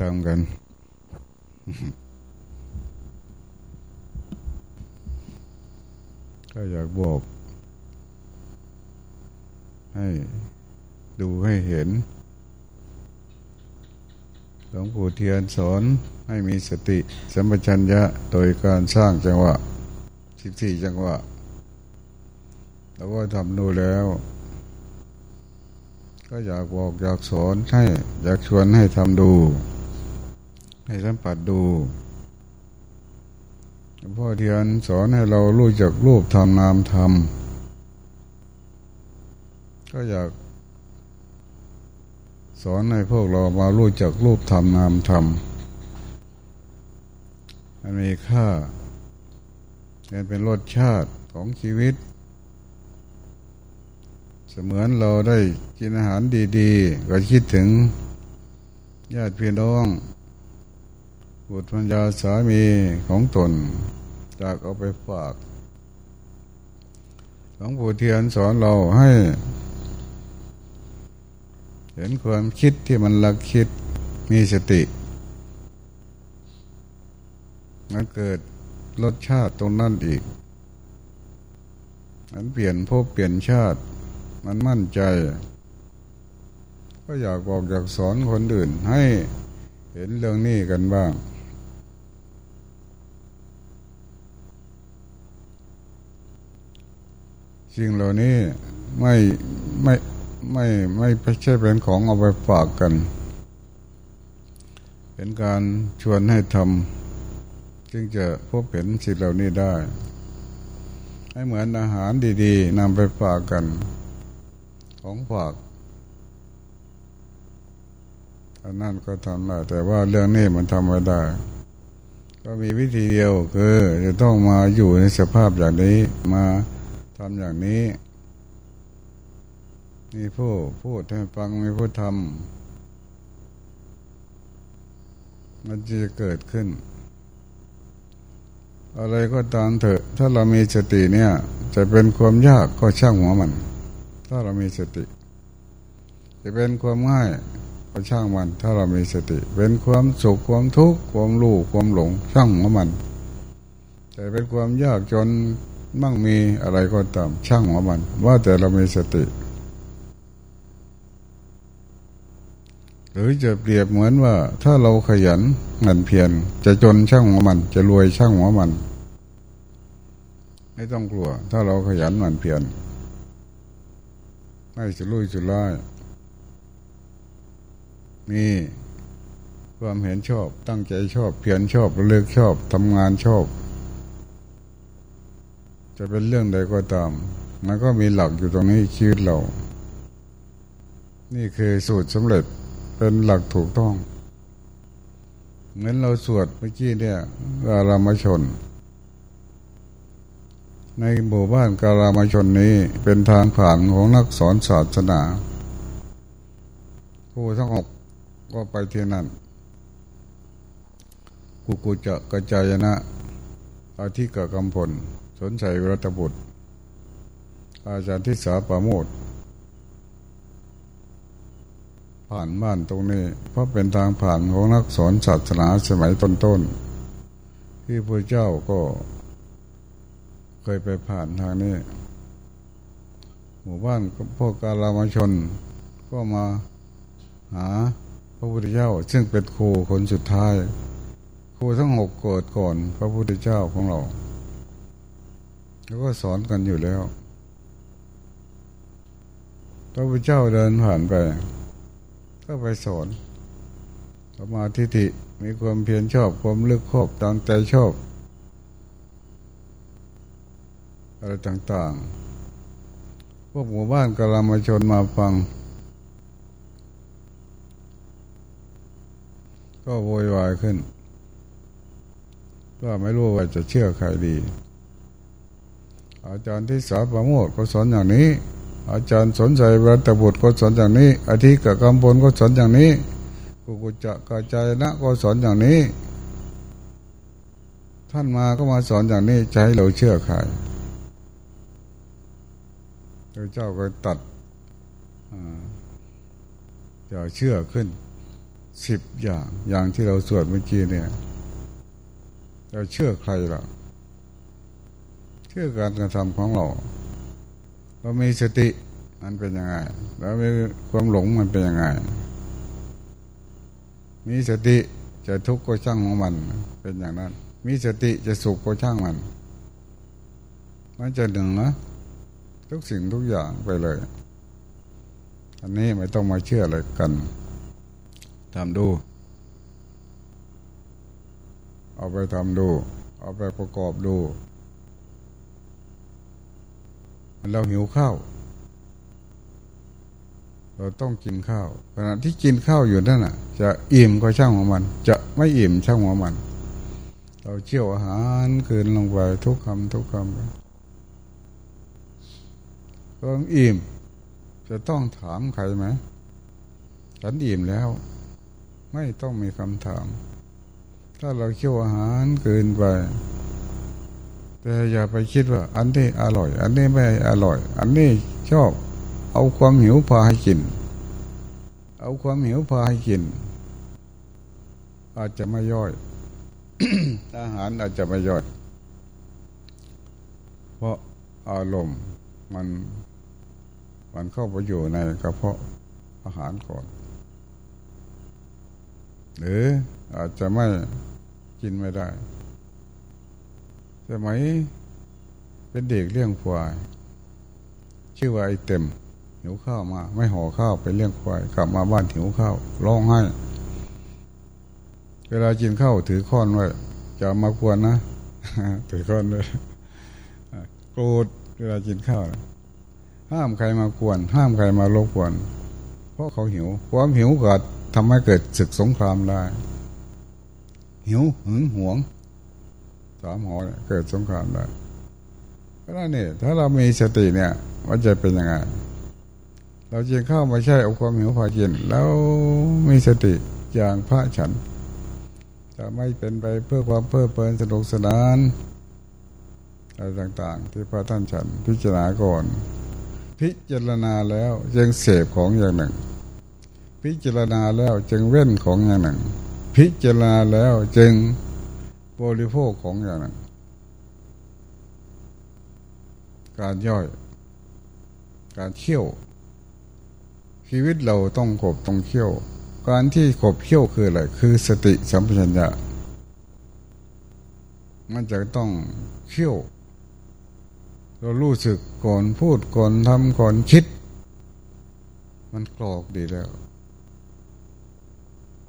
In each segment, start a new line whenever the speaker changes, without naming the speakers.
ทำกัน ก็อยากบอก ให้ดูให้เห็น หลวงปู่เทียนสอนให้มีสติสัมปชัญญะโดยการสร้างจังหวะสิบสี่จังหวะแล้วก็ทำดูแล้ว ก็อยากบอกอยากสอนให้อยากชวนให้ทำดู ให้สัมผัสดูพ่อเทียนสอนให้เรารู้จักรูปทำนามทำก็อยากสอนให้พวกเรามารู้จักรูปทำนามทำมันมีค่ามันเป็นรสชาติของชีวิต เสมือนเราได้กินอาหารดี ๆ ก็คิดถึงญาติพี่น้อง บุตรพัญญาสามีของตนจากเอาไปฝากหลวงปู่เทียนสอนเราให้ เห็นความคิดที่มันลักคิดมีสติมันเกิดรสชาติตรงนั้นอีก มันเปลี่ยนภพเปลี่ยนชาติ มันมั่นใจ ก็อยากบอกอยากสอนคนอื่นให้เห็นเรื่องนี้กันบ้าง สิ่งเหล่านี้ไม่ไม่ไม่ไม่ใช่เป็นของเอาไปฝากกัน เป็นการชวนให้ทำจึงจะพบเห็นสิ่งเหล่านี้ได้ ให้เหมือนอาหารดีๆนำไปฝากกัน ของฝากอันนั้นก็ทำได้แต่ว่าเรื่องนี้มันทำไม่ได้ ก็มีวิธีเดียวคือจะต้องมาอยู่ในสภาพอย่างนี้มา ทำอย่างนี้ มีผู้พูดให้ฟังมีผู้ทำมันจะเกิดขึ้น อะไรก็ตามเถอะ ถ้าเรามีสติเนี่ย จะเป็นความยากก็ช่างหัวมัน ถ้าเรามีสติ จะเป็นความง่ายก็ช่างมัน ถ้าเรามีสติ เป็นความสุขความทุกข์ความรู้ความหลงช่างหัวมันแต่เป็นความยากจน มั่งมีอะไรก็ตามช่างหัวมัน ว่าแต่เรามีสติ หรือจะเปรียบเหมือนว่า ถ้าเราขยันเงินเพียรจะจนช่างหัวมัน จะรวยช่างหัวมัน ไม่ต้องกลัว ถ้าเราขยันหมั่นเพียรไม่จะลุยจะล่ายมีความเห็นชอบตั้งใจชอบเพียรชอบเลือกชอบทำงานชอบ จะเป็นเรื่องใดก็ตาม มันก็มีหลักอยู่ตรงนี้ชีวิตเรา นี่คือสูตรสำเร็จเป็นหลักถูกต้องเหมือนเราสวดเมื่อกี้เนี่ยกาลามชน ในหมู่บ้านกาลามชนนี้เป็นทางผ่านของนักสอนศาสนาผู้ทั้งหกก็ไปที่นั่นกุกุจะกระจายนะอาทิกะกำพล สนใจรัตบุตร อาจารย์ทิสาปาโมดผ่านบ้านตรงนี้ เพราะเป็นทางผ่านของนักสอนศาสนาสมัยต้นๆที่พระเจ้าก็ เคยไปผ่านทางนี้ หมู่บ้านพวกกาลามชน ก็มาหาพระพุทธเจ้า ซึ่งเป็นครูคนสุดท้ายครูทั้งหกเกิดก่อนพระพุทธเจ้าของเรา แล้วก็สอนกันอยู่แล้วพระพุทธเจ้าเดินผ่านไป ก็ไปสอนสมาธิิมีความเพียรชอบความลึกครอบตามใจชอบอะไรต่างๆ พวกหมู่บ้านกลามาชนมาฟัง ก็โวยวายขึ้น ว่าไม่รู้ว่าจะเชื่อใครดี อาจารย์ที่สาประโมทก็สอนอย่างนี้ อาจารย์สนใจวัตบุตรก็สอนอย่างนี้อาทิกับกำพลก็สอนอย่างนี้กุกุจะกาจายนะก็สอนอย่างนี้ ท่านมาก็มาสอนอย่างนี้ใจเราเชื่อใครพระเจ้าก็ตัดอย่าเชื่อขึ้นสิบอย่างอย่างที่เราสวดเมื่อกี้เนี่ยเราเชื่อใครล่ะ ชื่อการกระทำของเรา เรามีสติมันเป็นยังไงแล้วมีความหลงมันเป็นยังไง มีสติจะทุกข์ก็ช่างของมัน เป็นอย่างนั้น มีสติจะสุขก็ช่างมันมันจะหนึ่งนะทุกสิ่งทุกอย่างไปเลย อันนี้ไม่ต้องมาเชื่ออะไรกันทำดู เอาไปทำดู เอาไปประกอบดู เราหิวข้าวเราต้องกินข้าวขณะที่กินข้าวอยู่นั่นน่ะ จะอิ่มก็ช่างของมัน จะไม่อิ่มช่างของมัน เราเชี่ยวอาหารคืนลงไปทุกคำทุกคำก็อิ่ม จะต้องถามใครไหมฉันอิ่มแล้ว ไม่ต้องมีคำถาม ถ้าเราเคี่ยวอาหารเกินไป แต่อย่าไปคิดว่า อันนี้อร่อย อันนี้ไม่อร่อย อันนี้ชอบ เอาความหิวพาให้กิน เอาความหิวพาให้กิน อาจจะไม่ย่อยอาหารอาจจะไม่ย่อย เพราะอารมณ์มันมันเข้าไปอยู่ในกระเพาะอาหารก่อน หรืออาจจะไม่กินไม่ได้ สมัยเป็นเด็กเลี้ยงควาย ชื่อว่าไอเต็มหิวข้าวมา ไม่ห่อข้าวไปเลี้ยงควายกลับมาบ้านหิวข้าวร้องไห้ เวลากินข้าวถือค้อนไว้จะมาควรนะถือค้อนเลยโกรธเวลากินข้าวห้ามใครมากวน ห้ามใครมาลบกวน เพราะเขาหิว ความหิวเกิดทำให้เกิดศึกสงครามได้ หิวหึงหวง สามหอเกิดสงครามได้เพราะนั่นนี่ถ้าเรามีสติเนี่ยว่าจะเป็นยังไงเราจียงเข้ามาใช่เอาความหิวพากิน แล้วมีสติอย่างพระฉัน จะไม่เป็นไปเพื่อความเพื่อเพลินสนุกสนานอะไรต่างๆ ที่พระท่านฉันพิจารณาก่อน พิจารณาแล้วจึงเสพของอย่างหนึ่ง พิจารณาแล้วจึงเว้นของอย่างหนึ่ง พิจารณาแล้วจึง บริโภคของอย่างนึ่งการย่อย การเขี่ยว ชีวิตเราต้องขบต้องเขี่ยว การที่ขบเขี่ยวคืออะไร คือสติสัมปชัญญะ มันจะต้องเขี่ยว เรารู้สึกก่อนพูดก่อนทำก่อนคิด มันกรอกดีแล้ว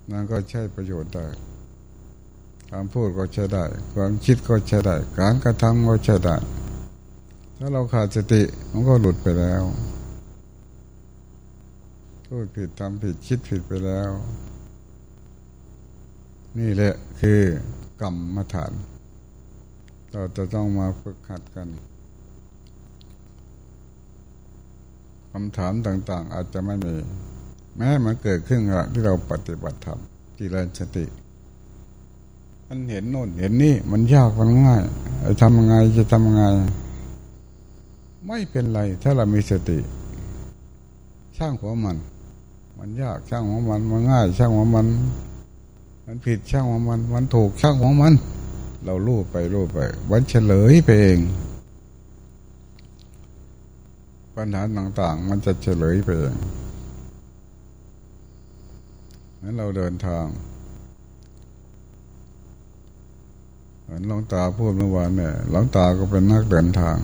นั่นก็ใช้ประโยชน์ได้ การพูดก็ใช้ได้ ความคิดก็ใช้ได้ การกระทำก็ใช้ได้ ถ้าเราขาดสติมันก็หลุดไปแล้วพูดผิดทำผิดคิดผิดไปแล้ว นี่แหละคือกรรมฐาน เราจะต้องมาฝึกหัดกันคำถามต่าง ๆ อาจจะไม่มี แม้มันเกิดขึ้นระที่เราปฏิบัติธรรมจิรสติ มันเห็นโน่นเห็นนี่มันยากมันง่ายจะทำยังไงจะทำยังไง ไม่เป็นไร ถ้าเรามีสติช่างหัวมัน มันยากช่างหัวมัน มันง่ายช่างหัวมัน มันผิดช่างหัวมัน มันถูกช่างหัวมัน เราลู่ไปลู่ไปวันเฉลยไปเอง ปัญหาต่างๆ มันจะเฉลยไปเองนั้นเราเดินทางเหมือนหลวงตาพูดเมื่อวานเนี่ยหลวงตาก็เป็นนักเดินทาง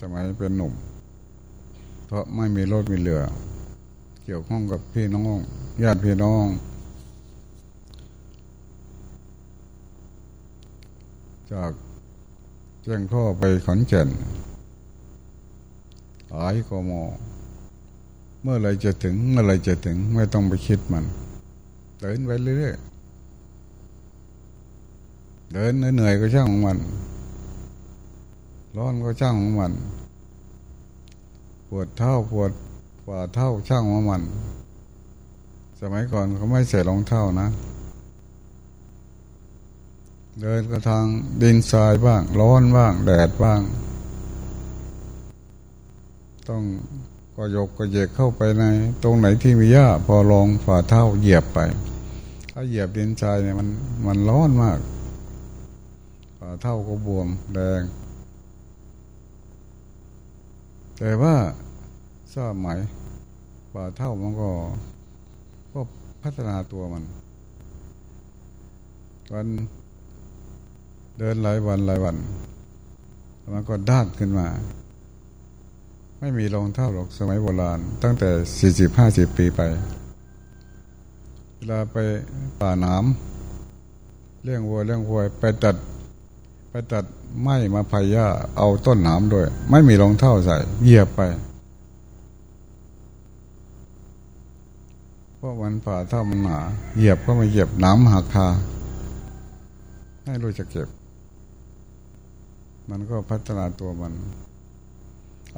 สมัยเป็นหนุ่ม เพราะไม่มีรถมีเรือ เกี่ยวข้องกับพี่น้องญาติพี่น้อง จากเจ้งข้อไปขอนแก่นหลายกมเมื่อไรจะถึงเมื่อไรจะถึงไม่ต้องไปคิดมันเดินไปเรื่อยๆ เดินเหนื่อยก็ช่างของมัน ร้อนก็ช่างของมัน ปวดเท้าปวดฝ่าเท้าช่างของมัน สมัยก่อนเขาไม่ใส่รองเท้านะ เดินก็ทางดินทรายบ้าง ร้อนบ้าง แดดบ้าง ต้องก็ยกก็เหยกเข้าไปใน ตรงไหนที่มีหญ้าพอลองฝ่าเท้าเหยียบไป ถ้าเหยียบดินทรายเนี่ยมันมันร้อนมาก ฝ่าเท้าก็บวมแดง แต่ว่าทราบไหมฝ่าเท้ามันก็ก็พัฒนาตัวมันวันเดินหลายวันหลายวัน มันก็ด้านขึ้นมา ไม่มีรองเท้าหรอกสมัยโบราณ ตั้งแต่สี่สิบห้าสิบปีไป เวลาไปป่าหนามเลี้ยงวัวเลี้ยงวัวไปตัด ตัดไม้มาพายาเอาต้นหนามด้วย ไม่มีรองเท้าใส่เหยียบไปเพราะมันฝ่าเท้ามันหนาเหยียบก็มาเหยียบหนามหักคาให้รู้จะเก็บ มันก็พัฒนาตัวมัน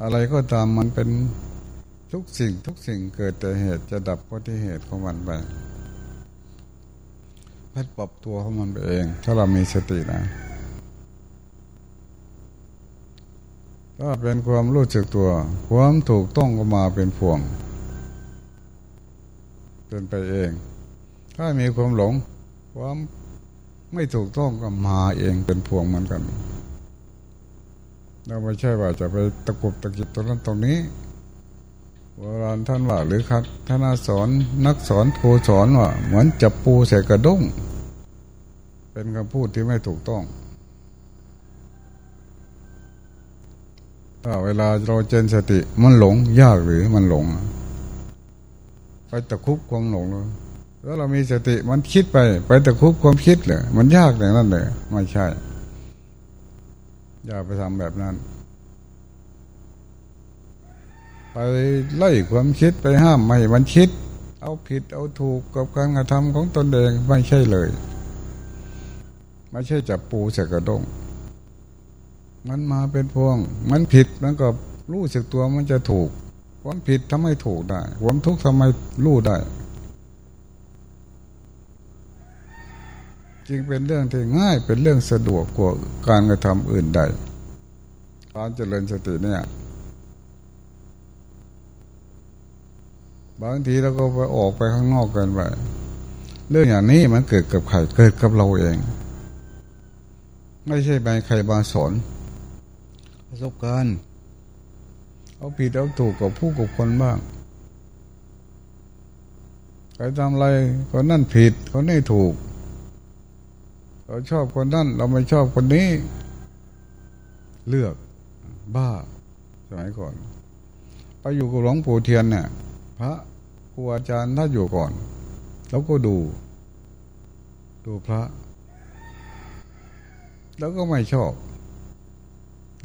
อะไรก็ตามมันเป็นทุกสิ่งทุกสิ่งเกิดแต่เหตุจะดับเพราะที่เหตุของมันไปพัดปรับตัวของมันไปเอง ถ้าเรามีสตินะ ถ้าเป็นความรู้สึกตัว ความถูกต้องก็มาเป็นพวงเป็นไปเอง ถ้ามีความหลง ความไม่ถูกต้องก็มาเองเป็นพวงเหมือนกันเราไม่ใช่ว่าจะไปตะกุบตะกิบตรงนั้นตรงนี้โบราณท่านว่าหรือครับท่านสอนนักสอนครูสอนว่าเหมือนจับปูใส่กระด้ง เป็นคำพูดที่ไม่ถูกต้อง ถ้าเวลาเราเจนสติมันหลงยากหรือมันหลงไปตะคุบความหลงเลยแล้วเรามีสติมันคิดไป ไปตะคุบความคิดเลยมันยากอย่างนั้นเลยไม่ใช่ อย่าไปทำแบบนั้น ไปไล่ความคิดไปห้ามไม่มันคิด เอาผิดเอาถูกกับการกระทำของตนเองไม่ใช่เลย ไม่ใช่จับปูใส่กระด้ง มันมาเป็นพวง มันผิดมันก็รู้สึกตัวมันจะถูก ความผิดทำให้ถูกได้ความทุกข์ทำไมรู้ได้ จึงเป็นเรื่องที่ง่ายเป็นเรื่องสะดวกกว่าการกระทำอื่นใดการเจริญสติเนี่ยบางทีเราก็ไปออกไปข้างนอกกันไปเรื่องอย่างนี้มันเกิดกับใครเกิดกับเราเอง ไม่ใช่ไปใครมาสอน ประสบการณ์ เอาผิดเอาถูกกับผู้กับคนบ้างใครทำอะไรคนนั่นผิดคนนี้ถูก เราชอบคนนั้นเราไม่ชอบคนนี้ เลือกบ้าสมัยก่อน ไปอยู่กับหลวงปู่เทียนเนี่ยพระครูอาจารย์ถ้าอยู่ก่อนเราก็ดู ดูพระ แล้วก็ไม่ชอบ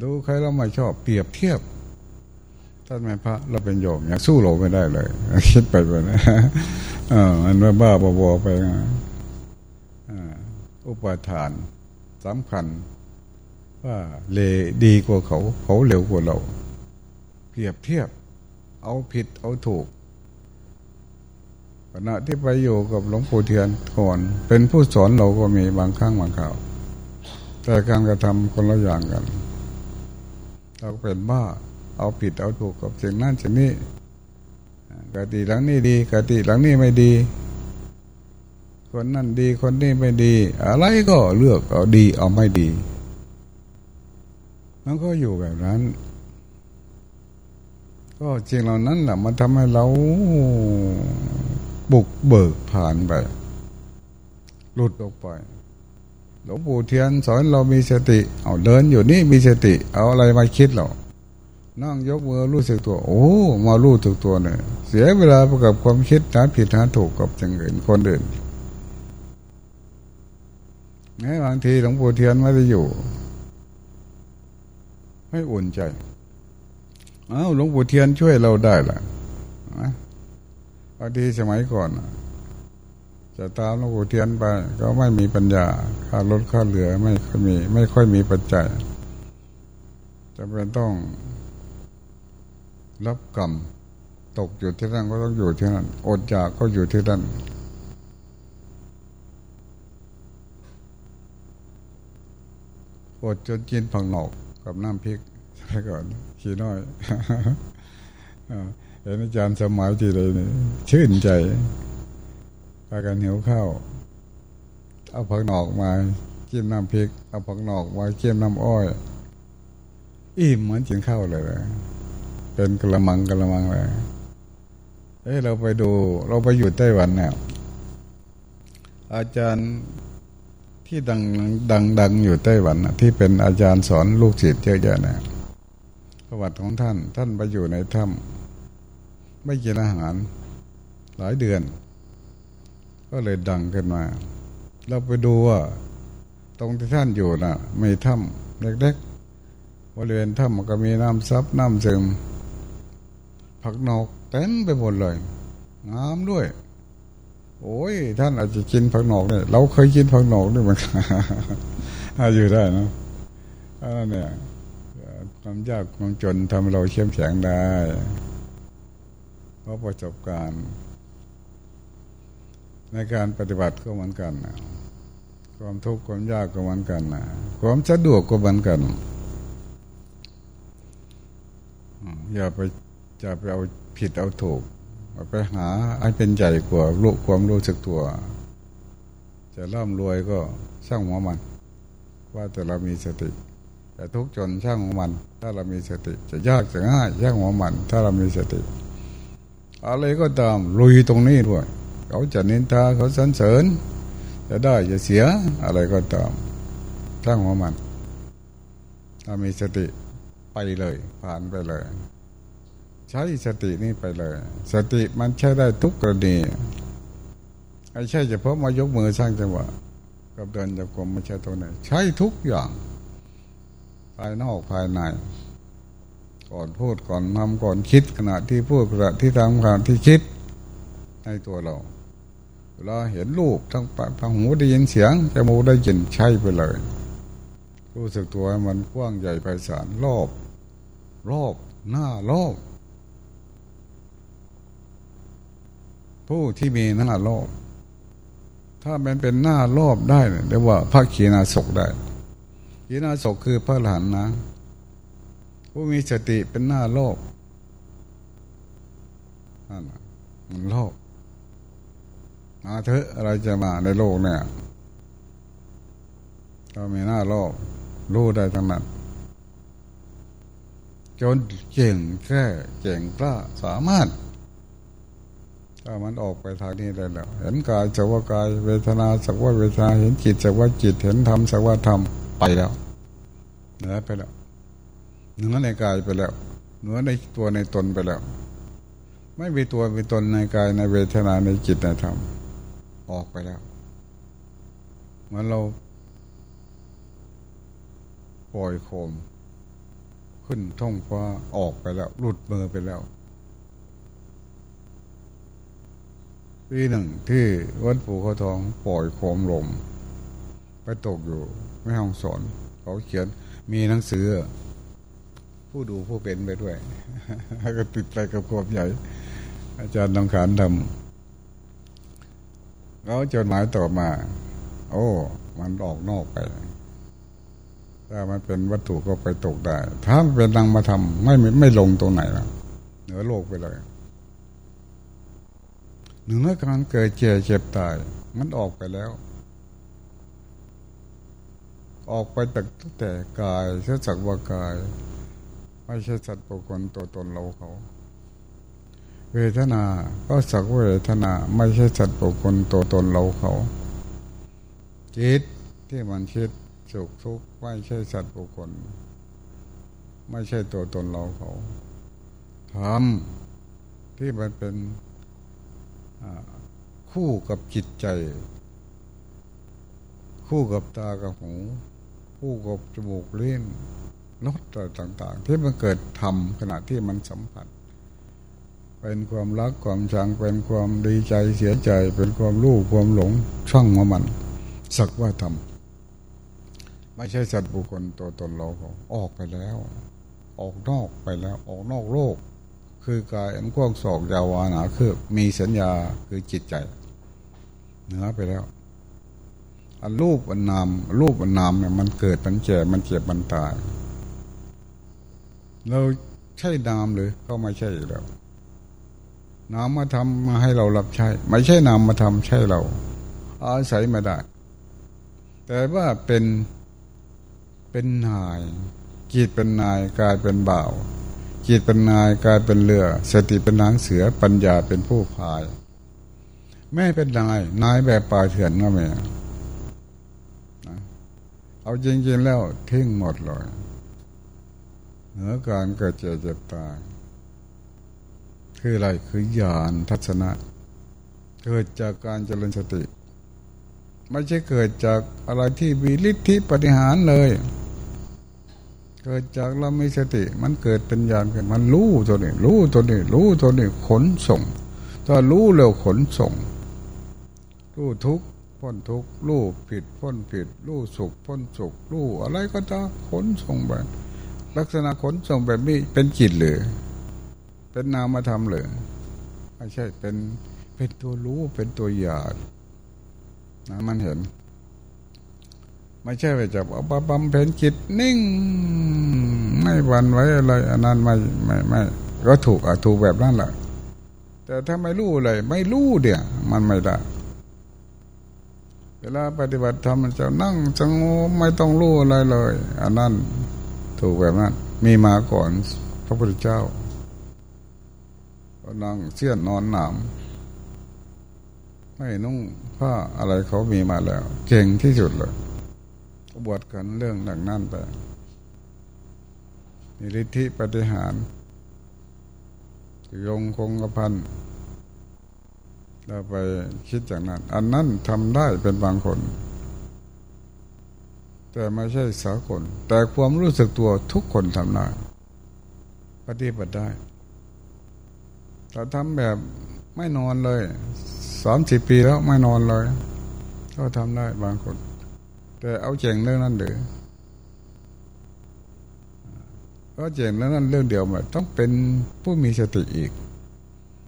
ดูใครเราไม่ชอบเปรียบเทียบท่านแม่พระเราเป็นโยมอย่างสู้เราไม่ได้เลย คิดไปแบบนั้นอ่ามันว่าบ้าบอไปอุปทานสำคัญ ว่าเลดีกว่าเขาเขาเร็วกว่าเรา เปรียบเทียบ เอาผิดเอาถูกขณะที่ไปอยู่กับหลวงปู่เทียนก่อนเป็นผู้สอนเราก็มีบางครั้งบางคราว แต่การกระทำคนละอย่างกัน เราเป็นบ้า เอาผิดเอาถูกกับสิ่งนั้นสิ่งนี้กติหลังนี้ดีกติหลังนี้ไม่ดี คนนั่นดีคนนี้ไม่ดี อะไรก็เลือกเอาดีเอาไม่ดีมันก็อยู่แบบนั้น ก็จริงเหล่านั้นแหละมันทำให้เราบุกเบิกผ่านไป หลุดออกไป หลวงปู่เทียนสอนเรามีสติ เอาเดินอยู่นี่มีสติ เอาอะไรมาคิดเรานั่งยกมือรู้สึกตัว โอ้มารู้สึกตัวเนี่ยเสียเวลาประกับความคิดหาผิดหาถูกกับจังอื่นคนอื่นแม้บางทีหลวงปู่เทียนไม่ได้อยู่ ไม่อุ่นใจอ้าวหลวงปู่เทียนช่วยเราได้ล่ะบางทีสมัยก่อน จะตามหลวงปู่เทียนไป ก็ไม่มีปัญญาค่ารถค่าเหลือไม่ค่อยมี ไม่ค่อยมีปัจจัยจะเป็นต้องรับกรรมตกอยู่ที่นั่นก็ต้องอยู่ที่นั่นอดอยากก็อยู่ที่นั่นอดจนกินผักหนอกกับน้ำพริกใช่ก่อนขี้น้อยเห็นอาจารย์สมัยทีเลยนี่ชื่นใจ พากันหิวข้าวเอาผักหนอกมาจิ้มน้ำพริก เอาผักหนอกมาจิ้มน้ำอ้อยอิ่มเหมือนกินข้าวเลยเลยเป็นกระมังกระมังเลยเอ้เราไปดู เราไปอยู่ไต้หวันเนี่ยอาจารย์ที่ดังดังดังอยู่ไต้หวันที่เป็นอาจารย์สอนลูกศิษย์เยอะๆเนี่ยประวัติของท่าน ท่านไปอยู่ในถ้ำไม่กินอาหาร หลายเดือน ก็เลยดังขึ้นมา เราไปดูว่า ตรงที่ท่านอยู่น่ะ มีถ้ำเล็กๆบริเวณถ้ำมันก็มีน้ำซับน้ำซึมผักนอกเต็มไปหมดเลยงามด้วย โอ้ย ท่านอาจจะกินผักนอกเนี่ยเราเคยกินผักนอกด้วยมันอาอยู่ได้นะอันนั้นเนี่ยความยากความจนทำเราเข้มแข็งได้ เพราะประสบการณ์ ในการปฏิบัติก็เหมือนกันนะความทุกข์ความยากก็เหมือนกันนะความสะดวกก็เหมือนกันอย่าไปจะไปเอาผิดเอาถูกไปหาไอ้เป็นใหญ่กว่าลูกความรู้สึกตัว จะร่ำรวยก็ช่างหัวมัน ว่าแต่เรามีสติแต่ทุกจนช่างหัวมัน ถ้าเรามีสติ จะยากจะง่ายช่างหัวมัน ถ้าเรามีสติ อะไรก็ตามลุยตรงนี้ด้วย เขาจะนินทาเขาสรรเสริญ จะได้จะเสียอะไรก็ตามช่างหัวมัน ถ้ามีสติไปเลย ผ่านไปเลย ใช้สตินี่ไปเลย สติมันใช้ได้ทุกกรณีไม่ใช่เฉพาะมายกมือสร้างจังหวะกับเดินจับกลมไม่ใช่ตัวไหนใช้ทุกอย่าง ภายนอกภายใน ก่อนพูดก่อนทำก่อนคิดขณะที่พูดขณะที่ทำขณะที่คิดในตัวเรา เวลาเห็นรูปทั้งปากทั้งหูได้ยินเสียงจมูกได้ยินใช่ไปเลย รู้สึกตัวมันกว้างใหญ่ไพศาลรอบ รอบหน้ารอบผู้ที่มีหน้ารอบ ถ้ามันเป็นหน้ารอบได้เรียกว่าพระขีณาศกได้ขีณาศกคือพระหลานนะ ผู้มีสติเป็นหน้ารอบนั่นมันรอบ มาเถอะอะไรจะมาในโลกเนี่ยถ้ามีหน้ารอบรู้ได้ทั้งนั้นจนเก่งแค่เก่งกล้าสามารถ ถ้ามันออกไปทางนี้ได้แล้ว เห็นกายสักว่ากายเวทนาสักว่าเวทนาเห็นจิตสักว่าจิตเห็นธรรมสักว่าธรรมไปแล้วเหนือไปแล้วเหนือในกายไปแล้วเหนือในตัวในตนไปแล้ว ไม่มีตัวมีตนในกายในเวทนาในจิตในธรรม ออกไปแล้ว เหมือนเราปล่อยโคม ขึ้นท้องฟ้าออกไปแล้ว หลุดมือไปแล้วปีหนึ่งที่วัดปู่เขาทองปล่อยโคมลม ไปตกอยู่ไม่ห้องสอนเขาเขียนมีหนังสือ ผู้ดูผู้เป็นไปด้วยก็ติดไปกับขวบใหญ่ อาจารย์ต้องขานทำ เขาจดหมายต่อมา โอ้ มันออกนอกไปถ้ามันเป็นวัตถุก็ไปตกได้ถ้าเป็นนางมาทำไม่ไม่ลงตรงไหนแล้วเหนือโลกไปเลยหนึ่งเมื่อการเกิดเจ็บเจ็บตาย มันออกไปแล้ว ออกไปแต่แต่กายเช่สักว่ากาย ไม่ใช่สัตว์ปุคคลตัวตนเราเขา เวทนา ก็สักเวทนา ไม่ใช่สัตว์ปุคคลตัวตนเราเขา จิตที่มันคิดสุขทุกข์ไม่ใช่สัตว์ปุคคล ไม่ใช่ตัวตนเราเขาธรรมที่มันเป็นคู่กับจิตใจ คู่กับตากับหู คู่กับจมูกเล่นรสต่างๆ ที่มันเกิดทำขณะที่มันสัมผัส เป็นความรักความชังเป็นความดีใจเสียใจ เป็นความรู้ความหลงช่างมามัน สักว่าทำไม่ใช่สัตว์บุคคลตัวตนเราออกไปแล้ว ออกนอกไปแล้ว ออกนอกโลก คือกายอันกว้างศอกยาวานาคือมีสัญญาคือจิตใจเหนือไปแล้วอันรูปอันนามรูปอันนามเนี่ยมันเกิดมันแก่มันเจ็บมันตายเราใช่นามหรือก็ไม่ใช่แล้ว นามมาทำมาให้เรารับใช้ ไม่ใช่นามมาทำใช่เรา อาศัยไม่ได้ แต่ว่าเป็นเป็นนายจิตเป็นนายกายเป็นบ่าวจิตเป็นนายกายเป็นเรือ สติเป็นนางเสือปัญญาเป็นผู้พาย แม่เป็นนาย นายแบบป่าเถื่อนก็ไม่เอาจริงๆแล้วทิ้งหมดเลยเหนือการเกิดเจ็บเจ็บตาย คืออะไรคือญาณทัศนะเกิดจากการเจริญสติ ไม่ใช่เกิดจากอะไรที่มีฤทธิปฏิหารเลย เกิดจากเราไม่สติ มันเกิดเป็นญาณขึ้นมันรู้ตัวนี้รู้ตัวนี้รู้ตัวนี้ขนส่งถ้ารู้เร็วขนส่ง รู้ทุกพ้นทุกรู้ผิดพ้นผิด รู้สุขพ้นสุขรู้อะไรก็ตามขนส่งไปลักษณะขนส่งแบบนี้เป็นจิตหรือ เป็นนามธรรมหรือไม่ใช่เป็นเป็นตัวรู้เป็นตัวหยาดนะมันเห็น ไม่ใช่ไปจับเอาบำเพ็ญจิตนิ่ง ไม่หวั่นไหวอะไรอันนั้นไม่ไม่ไม่ก็ถูกอะถูกแบบนั้นแหละแต่ถ้าไม่รู้เลยไม่รู้เดี๋ยมันไม่ได้ เวลาปฏิบัติธรรมมันจะนั่งสงบไม่ต้องรู้อะไรเลย อันนั้นถูกแบบนั้น มีมาก่อนพระพุทธเจ้า นั่งเสี้ยนนอนหนามไม่นุ่งผ้าอะไรเขามีมาแล้ว เก่งที่สุดเลยบวชกันเรื่องหลังนั่นไปมีฤทธิปฏิหารยงคงกระพันเราไปคิดอย่างนั้น อันนั้นทำได้เป็นบางคน แต่ไม่ใช่สากลแต่ความรู้สึกตัวทุกคนทำได้ปฏิบัติได้ แต่ทำแบบไม่นอนเลยสามสิบปีแล้วไม่นอนเลย ก็ทำได้บางคน แต่เอาเจงเรื่องนั้นหรือก็เจงเรื่องนั้นเรื่องเดียวมาต้องเป็นผู้มีสติอีก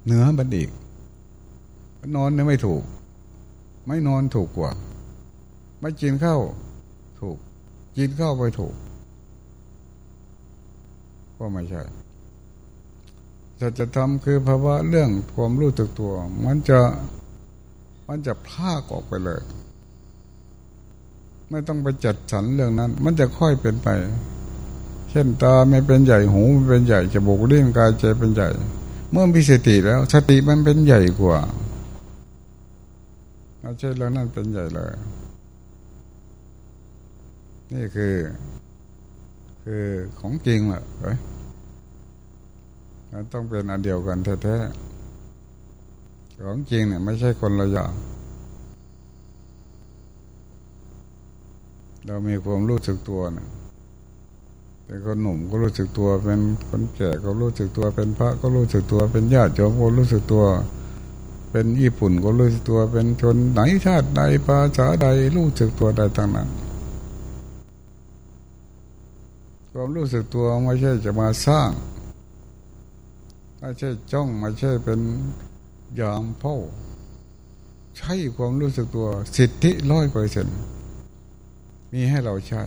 เหนือบันอีก นอนเนี่ยไม่ถูก ไม่นอนถูกกว่า ไม่กินข้าวถูก กินข้าวไปถูก ก็ไม่ใช่ จะจะทำคือภาวะเรื่องความรู้ตึกตัว มันจะมันจะพลากออกไปเลย ไม่ต้องไปจัดสรรเรื่องนั้น มันจะค่อยเป็นไป เช่นตาไม่เป็นใหญ่หูไม่เป็นใหญ่จมูกเลี้ยงกายใจเป็นใหญ่ เมื่อมีสติแล้วสติมันเป็นใหญ่กว่าไม่ใช่เรื่องนั้นเป็นใหญ่เลย นี่คือ คือของจริงแหละ เฮ้ยต้องเป็นอันเดียวกันแท้ๆของจริงเนี่ยไม่ใช่คนละอย่างเรามีความรู้สึกตัวเนะเป็นคนหนุ่มก็รู้สึกตัว เป็นคนแก่ก็รู้สึกตัว เป็นพระก็รู้สึกตัว เป็นญาติโยมก็รู้สึกตัว เป็นญี่ปุ่นก็รู้สึกตัว เป็นชนไหนชาติใดภาษาใดรู้สึกตัวใดต่างนั้นความรู้สึกตัวไม่ใช่จะมาสร้าง ไม่ใช่จ้องไม่ใช่เป็นยามเผ่าใช่ความรู้สึกตัวสิทธิร้อยเปอร์เซ็นมีให้เราใช้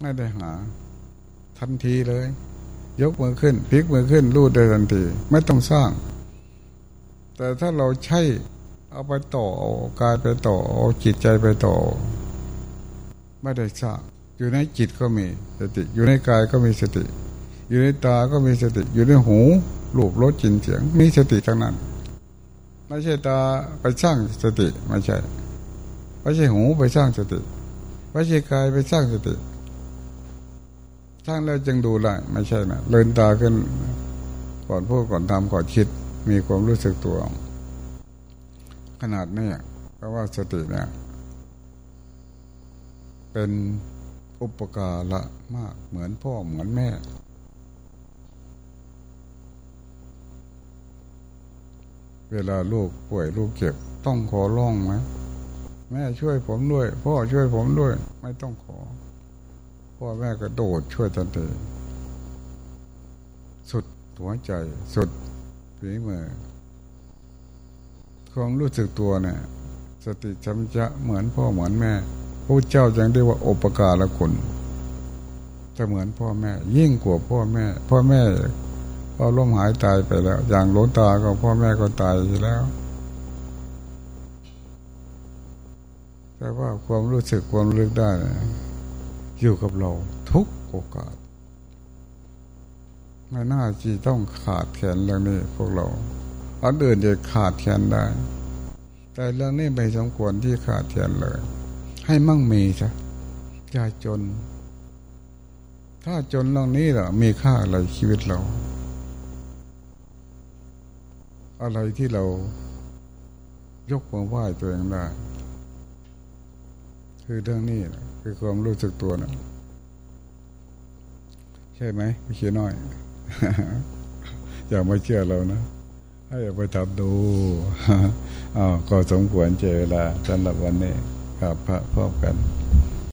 ไม่ได้หา ทันทีเลย ยกมือขึ้นพลิกมือขึ้นรูดได้ทันที ไม่ต้องสร้าง แต่ถ้าเราใช้เอาไปต่อเอากายไปต่อเอาจิตใจไปต่อ ไม่ได้สร้าง อยู่ในจิตก็มีสติ อยู่ในกายก็มีสติ อยู่ในตาก็มีสติอยู่ในหูลูบรสจินเสียง มีสติทั้งนั้น ไม่ใช่ตาไปสร้างสติไม่ใช่ไม่ใช่หูไปสร้างสติไม่ใช่กายไปสร้างสติสร้างแล้วจึงดูได้ไม่ใช่นะเลินตาขึ้นก่อนพูดก่อนทำก่อนคิด มีความรู้สึกตัว ขนาดนี้เพราะว่าสติเนี่ยเป็นอุปการะมากเหมือนพ่อเหมือนแม่ เวลาลูกป่วยลูกเจ็บ ต้องขอร้องไหมแม่ช่วยผมด้วย พ่อช่วยผมด้วย ไม่ต้องขอ พ่อแม่ก็โดดช่วยทันทีสุดหัวใจสุดฝีมือความรู้สึกตัวเนี่ยสติจำจะเหมือนพ่อเหมือนแม่พระเจ้ายังได้ว่าโอปการละคุณแต่เหมือนพ่อแม่ ยิ่งกว่าพ่อแม่ พ่อแม่ พอล้มหายตายไปแล้ว อย่างหลวงตาก็พ่อแม่ก็ตายไปแล้วแต่ว่าความรู้สึกความรู้ได้อยู่กับเราทุกโอกาสไม่น่าจีต้องขาดแขนเรื่องนี้พวกเราอันอื่นจะขาดแขนได้ แต่เรื่องนี้ไม่สมควรที่ขาดแขนเลย ให้มั่งมีซะอย่าจน ถ้าจนเรื่องนี้ล่ะมีค่าอะไรชีวิตเรา อะไรที่เรายกมือไหว้ตัวเองได้คือเรื่องนี้นะคือความรู้สึกตัวนะใช่ไหมพี่เขียน้อย อย่ามาเชื่อเรานะให้ไปทำดูอ๋อก็สมควรเจอเวลาสำหรับวันนี้ครับพระพบกัน